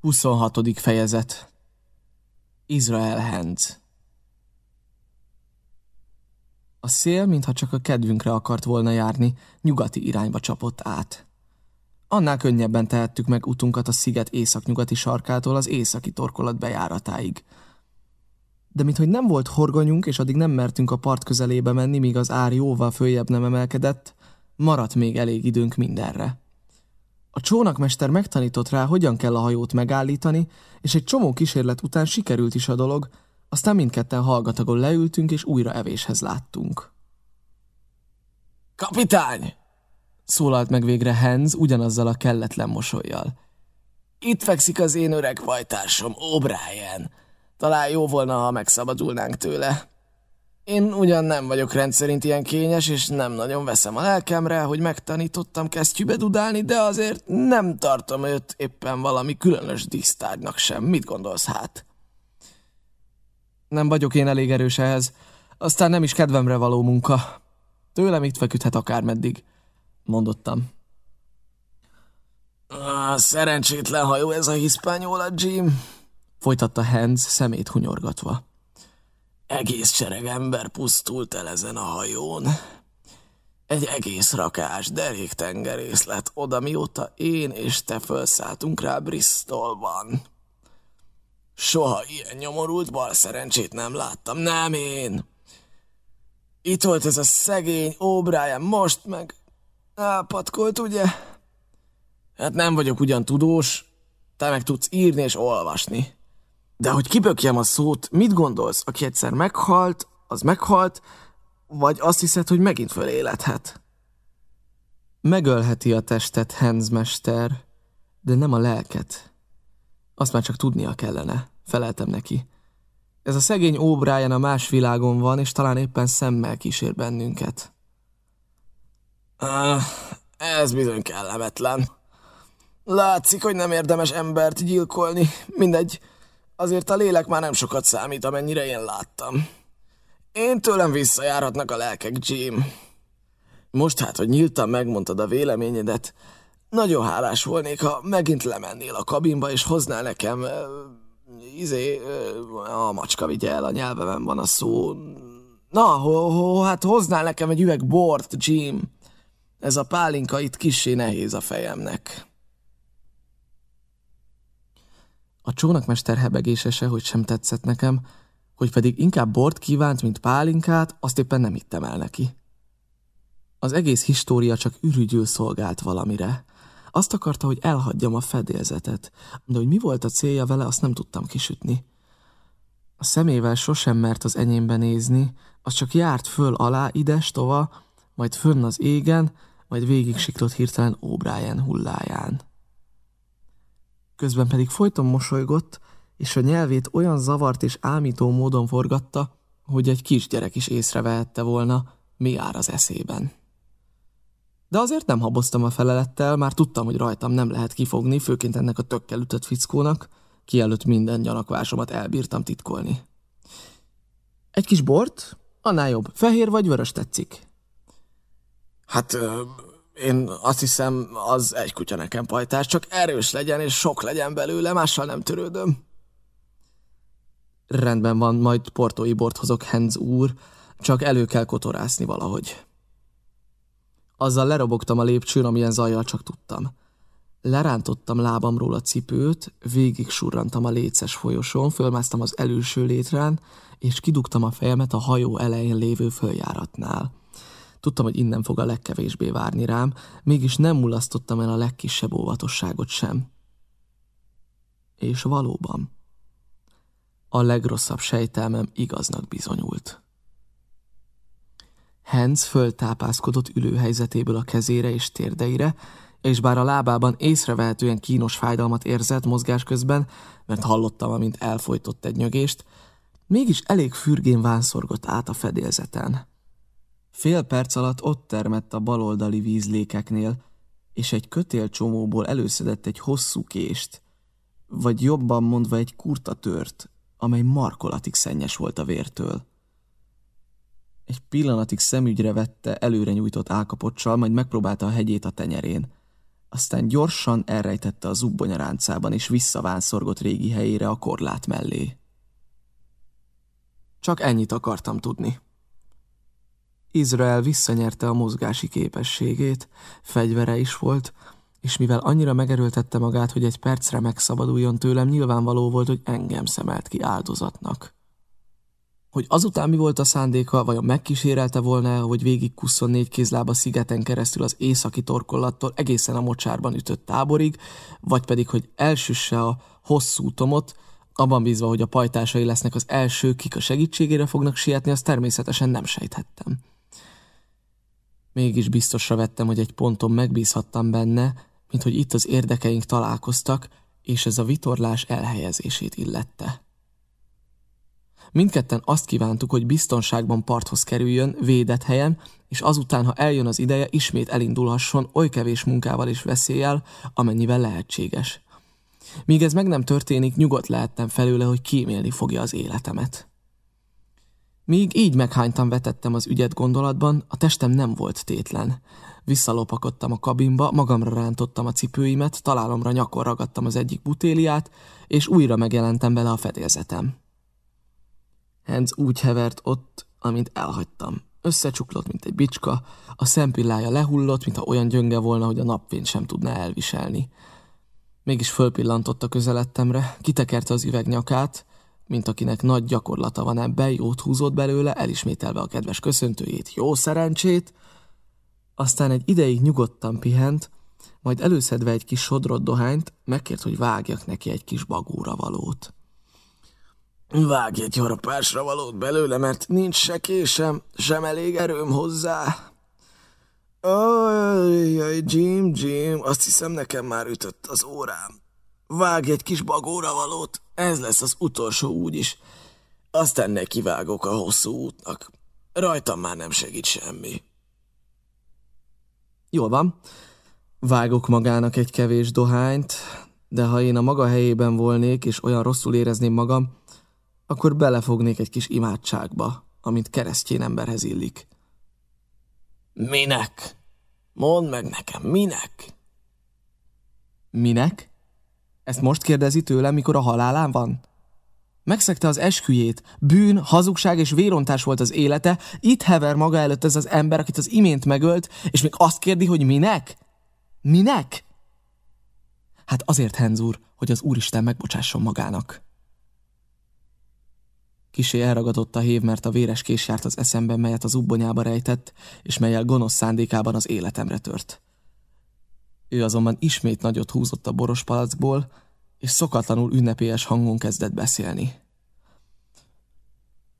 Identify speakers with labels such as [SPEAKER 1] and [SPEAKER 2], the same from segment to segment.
[SPEAKER 1] 26. fejezet Izrael Hands A szél, mintha csak a kedvünkre akart volna járni, nyugati irányba csapott át. Annál könnyebben tehettük meg utunkat a sziget északnyugati sarkától az északi torkolat bejáratáig. De minthogy nem volt horgonyunk, és addig nem mertünk a part közelébe menni, míg az ár jóval följebb nem emelkedett, maradt még elég időnk mindenre. A csónakmester megtanított rá, hogyan kell a hajót megállítani, és egy csomó kísérlet után sikerült is a dolog, aztán mindketten hallgatagon leültünk, és újra evéshez láttunk.
[SPEAKER 2] Kapitány!
[SPEAKER 1] Szólalt meg végre Hans ugyanazzal a kelletlen mosolyjal.
[SPEAKER 2] Itt fekszik az én öreg pajtásom, O'Brien. Talán jó volna, ha megszabadulnánk tőle. Én ugyan nem vagyok rendszerint ilyen kényes, és nem nagyon veszem a lelkemre, hogy megtanítottam kesztyűbe dudálni, de azért nem tartom őt éppen valami különös dísztárgynak sem. Mit gondolsz hát?
[SPEAKER 1] Nem vagyok én elég erős ehhez. Aztán nem is kedvemre való munka. Tőlem itt feküdhet akármeddig, mondottam.
[SPEAKER 2] Szerencsétlen hajó ez a hiszpányola, Jim,
[SPEAKER 1] folytatta Hans szemét hunyorgatva.
[SPEAKER 2] Egész sereg ember pusztult el ezen a hajón. Egy egész rakás derék tengerész lett oda, mióta én és te felszálltunk rá Bristolban. Soha ilyen nyomorult bal szerencsét nem láttam, nem én. Itt volt ez a szegény O'Brien, most meg elpatkolt, ugye? Hát nem vagyok ugyan tudós, te meg tudsz írni és olvasni. De hogy kibökjem a szót, mit gondolsz? Aki egyszer meghalt, az meghalt, vagy azt hiszed, hogy megint föléledhet?
[SPEAKER 1] Megölheti a testet, Henzmester, de nem a lelket. Azt már csak tudnia kellene, feleltem neki. Ez a szegény óbráján a más világon van, és talán éppen szemmel kísér bennünket.
[SPEAKER 2] Ah, ez bizony kellemetlen. Látszik, hogy nem érdemes embert gyilkolni. Mindegy, Azért a lélek már nem sokat számít, amennyire én láttam. Én tőlem visszajárhatnak a lelkek, Jim. Most hát, hogy nyíltan megmondtad a véleményedet, nagyon hálás volnék, ha megint lemennél a kabinba, és hoznál nekem... Uh, izé... Uh, a macska vigye el, a nyelvemen van a szó... Na, ho, ho, hát hoznál nekem egy üveg bort, Jim. Ez a pálinka itt kissé nehéz a fejemnek.
[SPEAKER 1] A csónakmester hebegése sehogy sem tetszett nekem, hogy pedig inkább bort kívánt, mint pálinkát, azt éppen nem hittem el neki. Az egész história csak ürügyül szolgált valamire. Azt akarta, hogy elhagyjam a fedélzetet, de hogy mi volt a célja vele, azt nem tudtam kisütni. A szemével sosem mert az enyémbe nézni, az csak járt föl alá, ides, tova, majd fönn az égen, majd végig siklott hirtelen O'Brien hulláján közben pedig folyton mosolygott, és a nyelvét olyan zavart és ámító módon forgatta, hogy egy kisgyerek is észrevehette volna, mi ár az eszében. De azért nem haboztam a felelettel, már tudtam, hogy rajtam nem lehet kifogni, főként ennek a tökkel ütött fickónak, ki előtt minden gyanakvásomat elbírtam titkolni. Egy kis bort? Annál jobb. Fehér vagy vörös tetszik?
[SPEAKER 2] Hát én azt hiszem, az egy kutya nekem pajtás, csak erős legyen és sok legyen belőle, mással nem törődöm.
[SPEAKER 1] Rendben van, majd portói bort hozok, Henz úr, csak elő kell kotorászni valahogy. Azzal lerobogtam a lépcsőn, amilyen zajjal csak tudtam. Lerántottam lábamról a cipőt, végig surrantam a léces folyosón, fölmásztam az előső létrán, és kidugtam a fejemet a hajó elején lévő följáratnál. Tudtam, hogy innen fog a legkevésbé várni rám, mégis nem mulasztottam el a legkisebb óvatosságot sem. És valóban, a legrosszabb sejtelmem igaznak bizonyult. Hans föltápászkodott ülőhelyzetéből a kezére és térdeire, és bár a lábában észrevehetően kínos fájdalmat érzett mozgás közben, mert hallottam, amint elfolytott egy nyögést, mégis elég fürgén vánszorgott át a fedélzeten. Fél perc alatt ott termett a baloldali vízlékeknél, és egy kötélcsomóból előszedett egy hosszú kést, vagy jobban mondva egy kurta tört, amely markolatig szennyes volt a vértől. Egy pillanatig szemügyre vette előre nyújtott álkapocsal, majd megpróbálta a hegyét a tenyerén. aztán gyorsan elrejtette a zubbanyaráncában, és visszavánszorgott régi helyére a korlát mellé. Csak ennyit akartam tudni. Izrael visszanyerte a mozgási képességét, fegyvere is volt, és mivel annyira megerőltette magát, hogy egy percre megszabaduljon tőlem, nyilvánvaló volt, hogy engem szemelt ki áldozatnak. Hogy azután mi volt a szándéka, vajon megkísérelte volna, hogy végig 24 kézlába szigeten keresztül az északi torkollattól egészen a mocsárban ütött táborig, vagy pedig, hogy elsüsse a hosszú tomot, abban bízva, hogy a pajtásai lesznek az első, kik a segítségére fognak sietni, azt természetesen nem sejthettem. Mégis biztosra vettem, hogy egy ponton megbízhattam benne, mint hogy itt az érdekeink találkoztak, és ez a vitorlás elhelyezését illette. Mindketten azt kívántuk, hogy biztonságban parthoz kerüljön, védett helyen, és azután, ha eljön az ideje, ismét elindulhasson oly kevés munkával és veszéllyel, amennyivel lehetséges. Míg ez meg nem történik, nyugodt lehettem felőle, hogy kímélni fogja az életemet. Míg így meghánytam vetettem az ügyet gondolatban, a testem nem volt tétlen. Visszalopakodtam a kabinba, magamra rántottam a cipőimet, találomra nyakon ragadtam az egyik butéliát, és újra megjelentem bele a fedélzetem. Hans úgy hevert ott, amint elhagytam. Összecsuklott, mint egy bicska, a szempillája lehullott, mintha olyan gyönge volna, hogy a napfényt sem tudná elviselni. Mégis fölpillantott a közelettemre, kitekerte az üvegnyakát, mint akinek nagy gyakorlata van ebben, jót húzott belőle, elismételve a kedves köszöntőjét, jó szerencsét, aztán egy ideig nyugodtan pihent, majd előszedve egy kis sodrott dohányt, megkért, hogy vágjak neki egy kis bagóra valót.
[SPEAKER 2] Vágj egy harapásra valót belőle, mert nincs se késem, sem elég erőm hozzá. Ajjaj, Jim, Jim, azt hiszem nekem már ütött az órám. Vágj egy kis bagóra valót, ez lesz az utolsó úgyis. Aztán nekivágok a hosszú útnak. Rajtam már nem segít semmi.
[SPEAKER 1] Jól van. Vágok magának egy kevés dohányt, de ha én a maga helyében volnék, és olyan rosszul érezném magam, akkor belefognék egy kis imádságba, amint keresztjén emberhez illik.
[SPEAKER 2] Minek? Mondd meg nekem, minek?
[SPEAKER 1] Minek? Ezt most kérdezi tőlem, mikor a halálán van? Megszegte az esküjét, bűn, hazugság és vérontás volt az élete, itt hever maga előtt ez az ember, akit az imént megölt, és még azt kérdi, hogy minek? Minek? Hát azért, Henzúr, hogy az Úristen megbocsásson magának. Kisé elragadott a hév, mert a véres kés járt az eszemben, melyet az ubbonyába rejtett, és melyel gonosz szándékában az életemre tört. Ő azonban ismét nagyot húzott a boros palackból, és szokatlanul ünnepélyes hangon kezdett beszélni.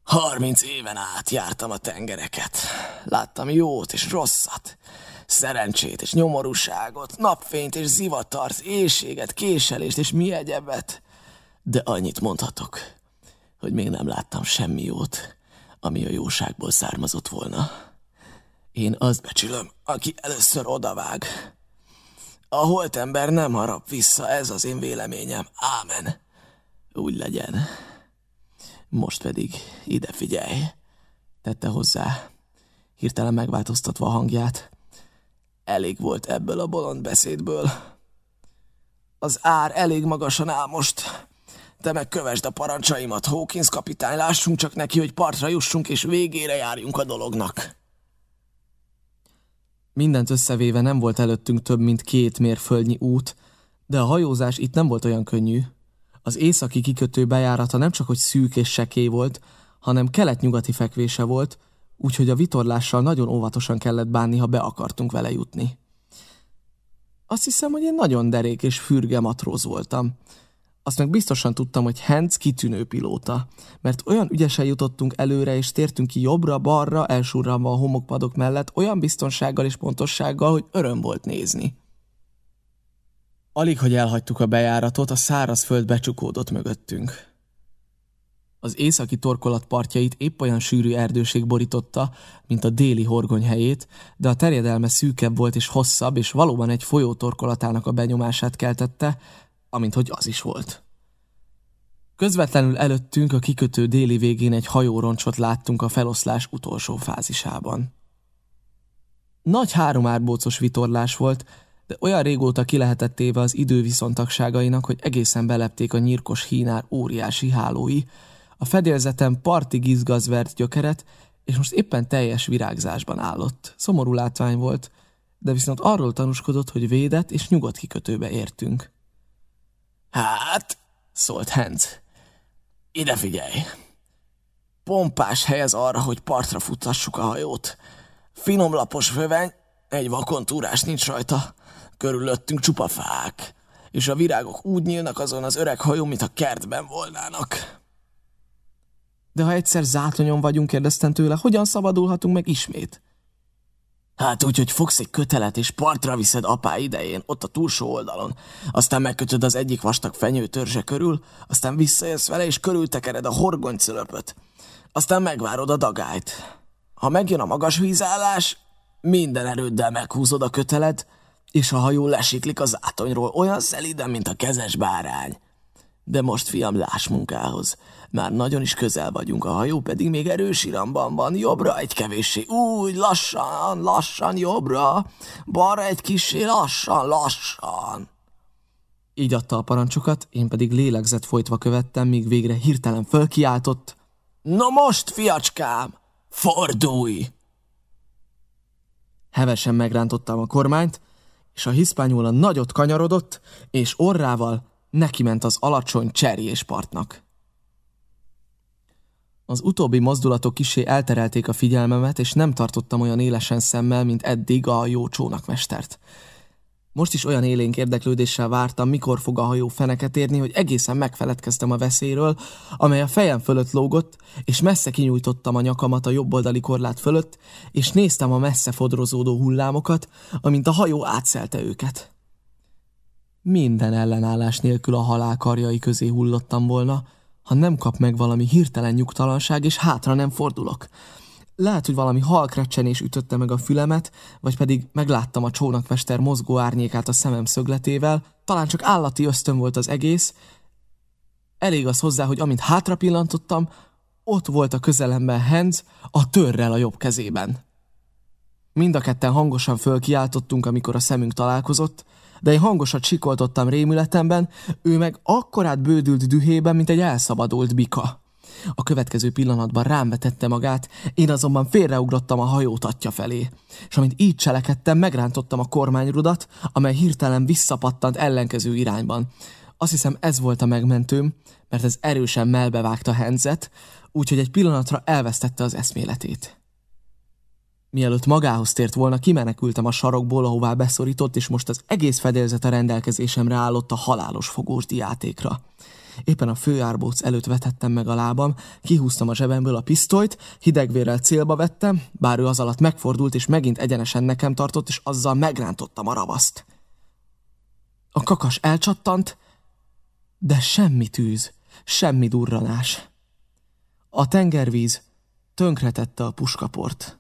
[SPEAKER 2] Harminc éven át jártam a tengereket. Láttam jót és rosszat, szerencsét és nyomorúságot, napfényt és zivatart, éjséget, késelést és mi egyebet. De annyit mondhatok, hogy még nem láttam semmi jót, ami a jóságból származott volna. Én azt becsülöm, aki először odavág. A holt ember nem harap vissza, ez az én véleményem. Ámen. Úgy legyen. Most pedig ide figyelj, tette hozzá, hirtelen megváltoztatva a hangját. Elég volt ebből a bolond beszédből. Az ár elég magasan áll most. Te meg kövesd a parancsaimat, Hawkins kapitány, lássunk csak neki, hogy partra jussunk, és végére járjunk a dolognak.
[SPEAKER 1] Mindent összevéve nem volt előttünk több, mint két mérföldnyi út, de a hajózás itt nem volt olyan könnyű. Az északi kikötő bejárata nem csak hogy szűk és sekély volt, hanem kelet-nyugati fekvése volt, úgyhogy a vitorlással nagyon óvatosan kellett bánni, ha be akartunk vele jutni. Azt hiszem, hogy én nagyon derék és fürge matróz voltam. Azt meg biztosan tudtam, hogy Hans kitűnő pilóta, mert olyan ügyesen jutottunk előre, és tértünk ki jobbra-balra, elsurranva a homokpadok mellett, olyan biztonsággal és pontossággal, hogy öröm volt nézni. Alig, hogy elhagytuk a bejáratot, a szárazföld becsukódott mögöttünk. Az északi torkolat partjait épp olyan sűrű erdőség borította, mint a déli horgony helyét, de a terjedelme szűkebb volt és hosszabb, és valóban egy folyó torkolatának a benyomását keltette, amint hogy az is volt. Közvetlenül előttünk a kikötő déli végén egy hajóroncsot láttunk a feloszlás utolsó fázisában. Nagy háromárbócos vitorlás volt, de olyan régóta ki lehetett téve az idő viszontagságainak, hogy egészen belepték a nyírkos hínár óriási hálói, a fedélzeten parti gizgazvert gyökeret, és most éppen teljes virágzásban állott. Szomorú látvány volt, de viszont arról tanúskodott, hogy védett és nyugodt kikötőbe értünk.
[SPEAKER 2] Hát, szólt Hans, ide figyelj! Pompás hely ez arra, hogy partra futtassuk a hajót. Finomlapos föveny, egy vakontúrás nincs rajta. Körülöttünk csupa fák, és a virágok úgy nyílnak azon az öreg hajó, mint a kertben volnának.
[SPEAKER 1] De ha egyszer zátonyon vagyunk, kérdeztem tőle, hogyan szabadulhatunk meg ismét?
[SPEAKER 2] Hát úgy, hogy fogsz egy kötelet, és partra viszed apá idején, ott a túlsó oldalon. Aztán megkötöd az egyik vastag fenyőtörzse körül, aztán visszajössz vele, és körültekered a horgonycölöpöt. Aztán megvárod a dagályt. Ha megjön a magas vízállás, minden erőddel meghúzod a kötelet, és a hajó lesiklik az átonyról olyan szeliden, mint a kezes bárány. De most, fiam, láss munkához. Már nagyon is közel vagyunk, a hajó pedig még erős iramban van. Jobbra egy kevéssé, úgy, lassan, lassan, jobbra. Balra egy kissé, lassan, lassan.
[SPEAKER 1] Így adta a parancsokat, én pedig lélegzett folytva követtem, míg végre hirtelen fölkiáltott.
[SPEAKER 2] No most, fiacskám, fordulj!
[SPEAKER 1] Hevesen megrántottam a kormányt, és a hiszpányóla nagyot kanyarodott, és orrával neki ment az alacsony partnak. Az utóbbi mozdulatok kisé elterelték a figyelmemet, és nem tartottam olyan élesen szemmel, mint eddig a jó csónakmestert. Most is olyan élénk érdeklődéssel vártam, mikor fog a hajó feneket érni, hogy egészen megfeledkeztem a veszélyről, amely a fejem fölött lógott, és messze kinyújtottam a nyakamat a jobboldali korlát fölött, és néztem a messze fodrozódó hullámokat, amint a hajó átszelte őket. Minden ellenállás nélkül a halál karjai közé hullottam volna, ha nem kap meg valami hirtelen nyugtalanság, és hátra nem fordulok. Lehet, hogy valami halkrecsenés ütötte meg a fülemet, vagy pedig megláttam a csónakmester mozgó árnyékát a szemem szögletével, talán csak állati ösztön volt az egész. Elég az hozzá, hogy amint hátra pillantottam, ott volt a közelemben Hans, a törrel a jobb kezében. Mind a ketten hangosan fölkiáltottunk, amikor a szemünk találkozott, de én hangosat sikoltottam rémületemben, ő meg akkorát bődült dühében, mint egy elszabadult bika. A következő pillanatban rám vetette magát, én azonban félreugrottam a hajótatja felé, és amint így cselekedtem, megrántottam a kormányrudat, amely hirtelen visszapattant ellenkező irányban. Azt hiszem ez volt a megmentőm, mert ez erősen melbevágta Henzet, úgyhogy egy pillanatra elvesztette az eszméletét. Mielőtt magához tért volna, kimenekültem a sarokból, ahová beszorított, és most az egész fedélzet a rendelkezésemre állott a halálos fogós diátékra. Éppen a főárbóc előtt vetettem meg a lábam, kihúztam a zsebemből a pisztolyt, hidegvérrel célba vettem, bár ő az alatt megfordult, és megint egyenesen nekem tartott, és azzal megrántottam a ravaszt. A kakas elcsattant, de semmi tűz, semmi durranás. A tengervíz tönkretette a puskaport.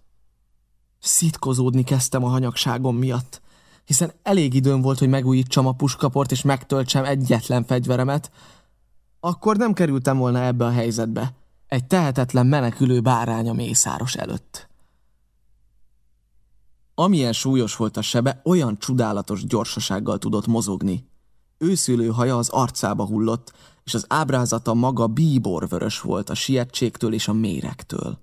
[SPEAKER 1] Szitkozódni kezdtem a hanyagságom miatt, hiszen elég időm volt, hogy megújítsam a puskaport és megtöltsem egyetlen fegyveremet, akkor nem kerültem volna ebbe a helyzetbe, egy tehetetlen menekülő bárány a mészáros előtt. Amilyen súlyos volt a sebe, olyan csodálatos gyorsasággal tudott mozogni. Őszülő haja az arcába hullott, és az ábrázata maga bíborvörös volt a sietségtől és a méregtől.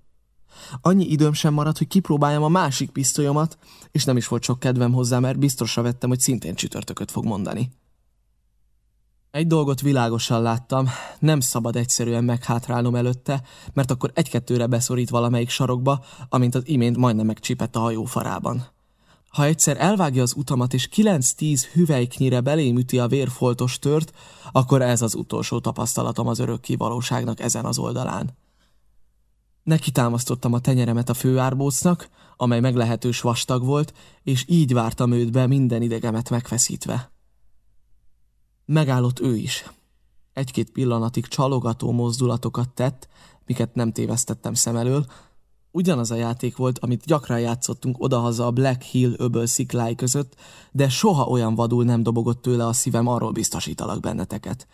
[SPEAKER 1] Annyi időm sem maradt, hogy kipróbáljam a másik pisztolyomat, és nem is volt sok kedvem hozzá, mert biztosra vettem, hogy szintén csütörtököt fog mondani. Egy dolgot világosan láttam, nem szabad egyszerűen meghátrálnom előtte, mert akkor egy-kettőre beszorít valamelyik sarokba, amint az imént majdnem megcsípett a hajó farában. Ha egyszer elvágja az utamat és 9-10 hüvelyknyire belém üti a vérfoltos tört, akkor ez az utolsó tapasztalatom az örökké valóságnak ezen az oldalán. Neki támasztottam a tenyeremet a főárbócnak, amely meglehetős vastag volt, és így vártam őt be minden idegemet megfeszítve. Megállott ő is. Egy-két pillanatig csalogató mozdulatokat tett, miket nem tévesztettem szem elől. Ugyanaz a játék volt, amit gyakran játszottunk odahaza a Black Hill öböl sziklái között, de soha olyan vadul nem dobogott tőle a szívem, arról biztosítalak benneteket.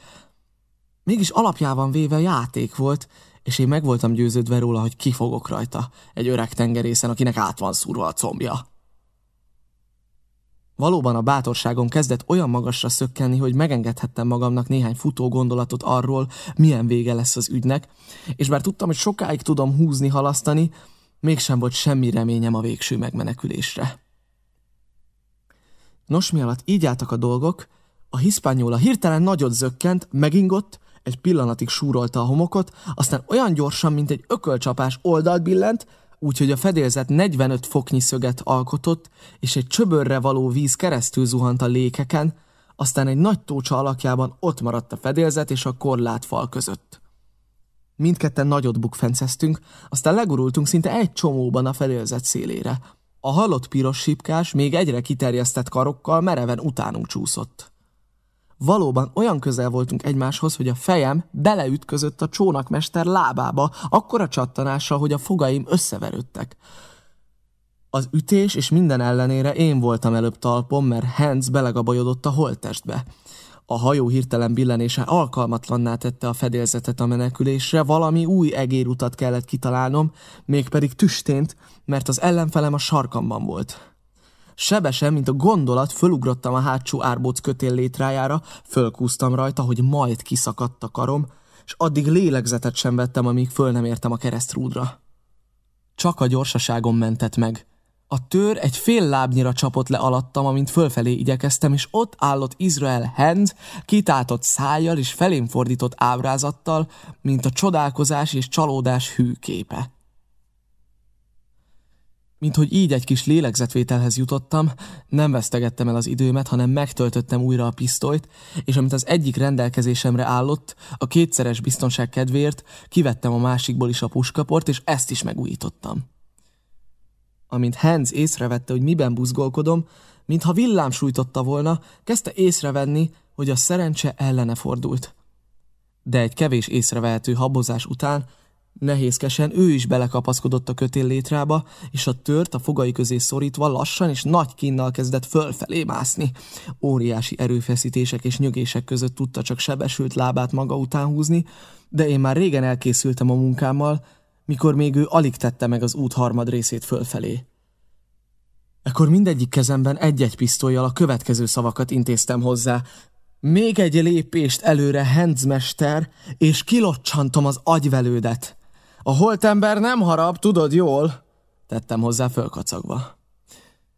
[SPEAKER 1] Mégis alapjában véve játék volt, és én meg voltam győződve róla, hogy kifogok rajta, egy öreg tengerészen, akinek át van szúrva a combja. Valóban a bátorságom kezdett olyan magasra szökkenni, hogy megengedhettem magamnak néhány futó gondolatot arról, milyen vége lesz az ügynek, és bár tudtam, hogy sokáig tudom húzni, halasztani, mégsem volt semmi reményem a végső megmenekülésre. Nos, mi alatt így álltak a dolgok, a hiszpányóla hirtelen nagyot zökkent, megingott, egy pillanatig súrolta a homokot, aztán olyan gyorsan, mint egy ökölcsapás oldalt billent, úgyhogy a fedélzet 45 foknyi szöget alkotott, és egy csöbörre való víz keresztül zuhant a lékeken, aztán egy nagy tócsa alakjában ott maradt a fedélzet és a korlátfal között. Mindketten nagyot bukfenceztünk, aztán legurultunk szinte egy csomóban a fedélzet szélére. A halott piros sipkás még egyre kiterjesztett karokkal mereven utánunk csúszott. Valóban olyan közel voltunk egymáshoz, hogy a fejem beleütközött a csónakmester lábába, akkora csattanással, hogy a fogaim összeverődtek. Az ütés és minden ellenére én voltam előbb talpon, mert Hans belegabajodott a holttestbe. A hajó hirtelen billenése alkalmatlanná tette a fedélzetet a menekülésre, valami új egérutat kellett kitalálnom, mégpedig tüstént, mert az ellenfelem a sarkamban volt. Sebesen, mint a gondolat, fölugrottam a hátsó árbóc kötél létrájára, fölkúztam rajta, hogy majd kiszakadt a karom, és addig lélegzetet sem vettem, amíg föl nem értem a keresztrúdra. Csak a gyorsaságom mentett meg. A tör egy fél lábnyira csapott le alattam, amint fölfelé igyekeztem, és ott állott Izrael Hand, kitátott szájjal és felém fordított ábrázattal, mint a csodálkozás és csalódás hű képe. Mint hogy így egy kis lélegzetvételhez jutottam, nem vesztegettem el az időmet, hanem megtöltöttem újra a pisztolyt, és amit az egyik rendelkezésemre állott, a kétszeres biztonság kedvéért kivettem a másikból is a puskaport, és ezt is megújítottam. Amint Hans észrevette, hogy miben buzgolkodom, mintha villám sújtotta volna, kezdte észrevenni, hogy a szerencse ellene fordult. De egy kevés észrevehető habozás után Nehézkesen ő is belekapaszkodott a kötél létrába, és a tört a fogai közé szorítva lassan és nagy kinnal kezdett fölfelé mászni. Óriási erőfeszítések és nyögések között tudta csak sebesült lábát maga után húzni, de én már régen elkészültem a munkámmal, mikor még ő alig tette meg az út harmad részét fölfelé. Ekkor mindegyik kezemben egy-egy pisztolyjal a következő szavakat intéztem hozzá. Még egy lépést előre, Henzmester, és kilocsantom az agyvelődet. A holtember nem harap, tudod jól, tettem hozzá fölkacagva.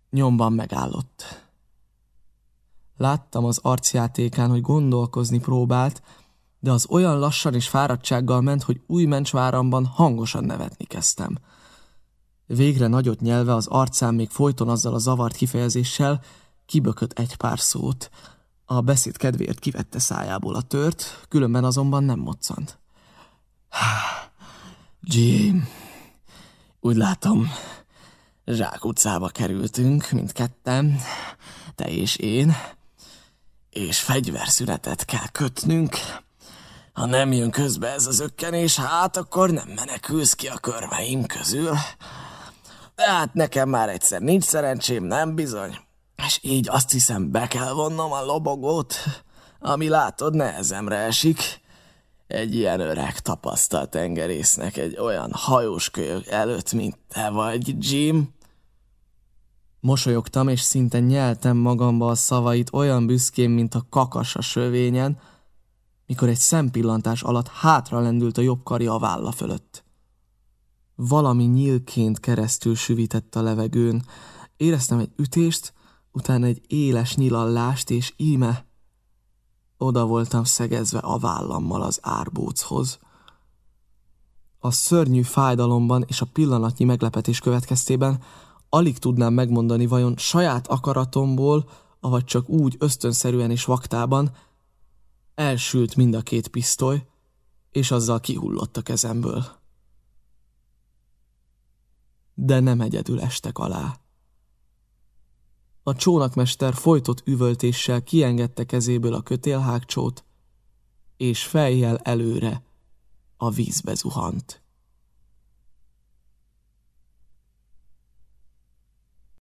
[SPEAKER 1] Nyomban megállott. Láttam az arcjátékán, hogy gondolkozni próbált, de az olyan lassan és fáradtsággal ment, hogy új mencsváramban hangosan nevetni kezdtem. Végre nagyot nyelve az arcán még folyton azzal a zavart kifejezéssel, kibökött egy pár szót. A beszéd kedvéért kivette szájából a tört, különben azonban nem moccant. Jim, úgy látom, Zsák utcába kerültünk, mindketten, te és én, és fegyverszünetet kell kötnünk. Ha nem jön közbe ez az ökkenés, hát akkor nem menekülsz ki a körmeim közül. De hát nekem már egyszer nincs szerencsém, nem bizony. És így azt hiszem, be kell vonnom a lobogót, ami látod nehezemre esik egy ilyen öreg tapasztalt tengerésznek egy olyan hajós kölyök előtt, mint te vagy, Jim? Mosolyogtam, és szinte nyeltem magamba a szavait olyan büszkén, mint a kakas a sövényen, mikor egy szempillantás alatt hátra lendült a jobb karja a válla fölött. Valami nyílként keresztül süvített a levegőn. Éreztem egy ütést, utána egy éles nyilallást, és íme oda voltam szegezve a vállammal az árbóchoz. A szörnyű fájdalomban és a pillanatnyi meglepetés következtében alig tudnám megmondani, vajon saját akaratomból, avagy csak úgy ösztönszerűen és vaktában, elsült mind a két pisztoly, és azzal kihullott a kezemből. De nem egyedül estek alá. A csónakmester folytott üvöltéssel kiengedte kezéből a kötélhágcsót, és fejjel előre a vízbe zuhant.